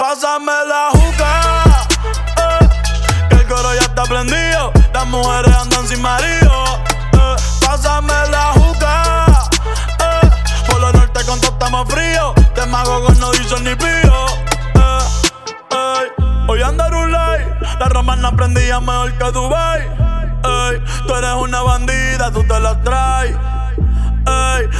Pásame la juca, eh, que el coro ya está prendido. Las mujeres andan sin marido. Eh, pásame la juca, eh, por lo norte con todo estamos frío. De mago con no dicen ni pío. Hoy anda light, la romana prendía mejor que Dubai. Tú eres una bandida, tú te la traes.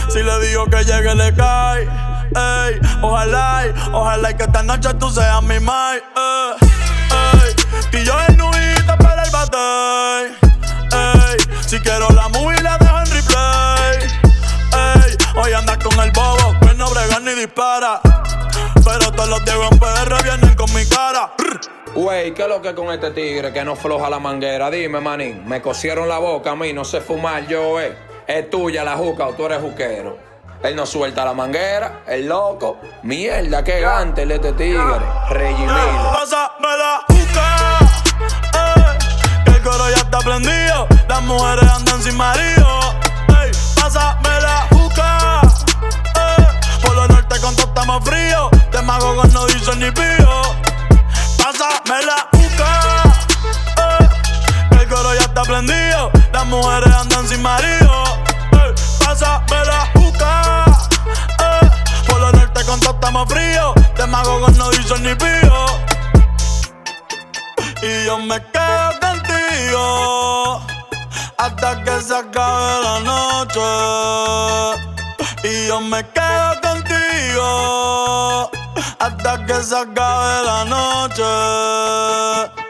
Si le digo que llegue, le cae. Ey, ojalá, ojalá que esta noche tú seas mi mai. Ey, ey, y yo en nubita para el bate. Ey, si quiero la movie la dejo en replay. Ey, hoy andas con el bobo, que no brega ni dispara. Pero todos los Diego en PR vienen con mi cara. Wey, ¿qué es lo que con este tigre que no floja la manguera? Dime, manín, me cosieron la boca a mí, no sé fumar yo, eh. Es tuya la juca o tú eres juquero. Él no suelta la manguera, el loco. Mierda, qué gante el este tigre. Regimilo. Pásame la juca, eh, que el coro ya está prendido. Las mujeres andan sin marido. Ey, pásame la juca, eh, por lo norte todo estamos frío. De mago con no dicen ni pío me la busca. Eh, el coro ya está prendido. Las mujeres andan sin marido. Eh, me la busca. Eh, por lo norte con todo estamos fríos. De mago con no dicen ni pío. Y yo me quedo contigo. Hasta que se acabe la noche. Y yo me quedo contigo hasta que se acabe la noche.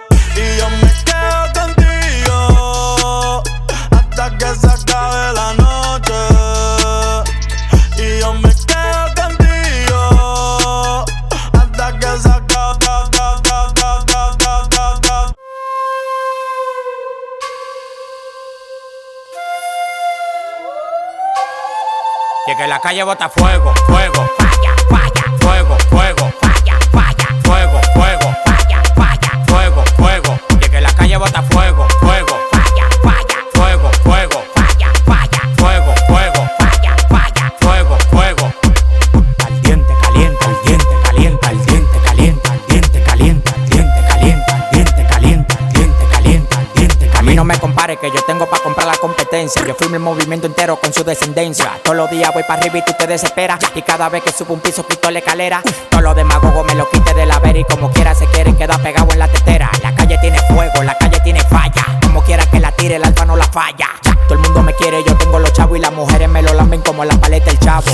Y que la calle bota fuego, fuego, falla, falla, fuego, fuego, Yo firmo el movimiento entero con su descendencia. Todos los días voy para arriba y tú te desesperas. Y cada vez que subo un piso quito la escalera. Todos los demagogos me lo quite de la vera y como quiera se quieren quedar pegados en la tetera. La calle tiene fuego, la calle tiene falla. Como quiera que la tire, el alfa no la falla. Todo el mundo me quiere, yo tengo los chavos y las mujeres me lo lamben como la paleta el chavo.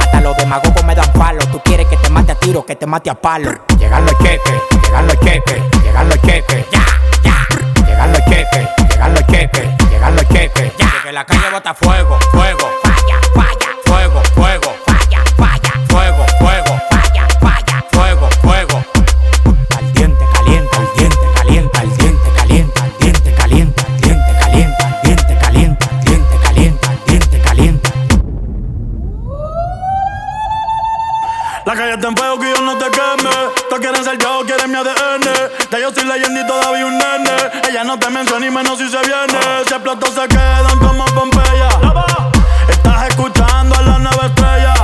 Hasta los demagogos me dan palo. Tú quieres que te mate a tiro, que te mate a palo. Llegan los cheques, llegan los cheques, llegan los cheques. Ya, ya. Llegan los cheques, llegan los cheques, la calle bota fuego, quieres mi ADN. Ya yo soy leyenda y todavía un nene. Ella no te menciona ni menos si se viene. Si explotó se quedan como Pompeya. Estás escuchando a la nueva estrella.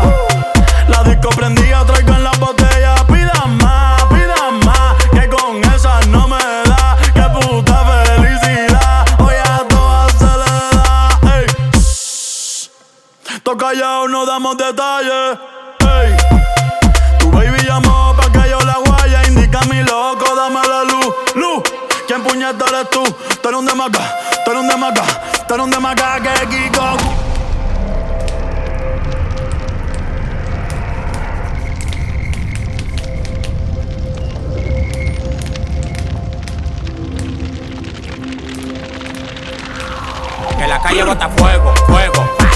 La disco prendida, traigo en la botella. Pida más, pida más. Que con esa no me da. Que puta felicidad. Hoy a todas se le da. Ey. Toca callado, no damos detalles. Ey. Tu baby llamó pa' loco, dame la luz. Luz. ¿Quién puñeta eres tú? Tú eres un demaca, tú eres un demaca, tú eres un demaca que Kiko. Que la calle bota fuego, fuego.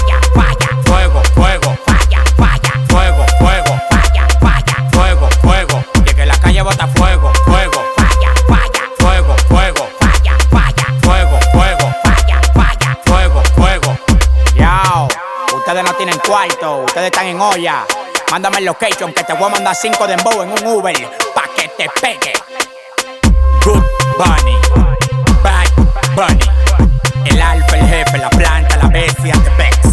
Ustedes están en olla. Mándame el location que te voy a mandar cinco de en un Uber pa' que te pegue. Good Bunny, Bad Bunny. El alfa, el jefe, la planta, la bestia, te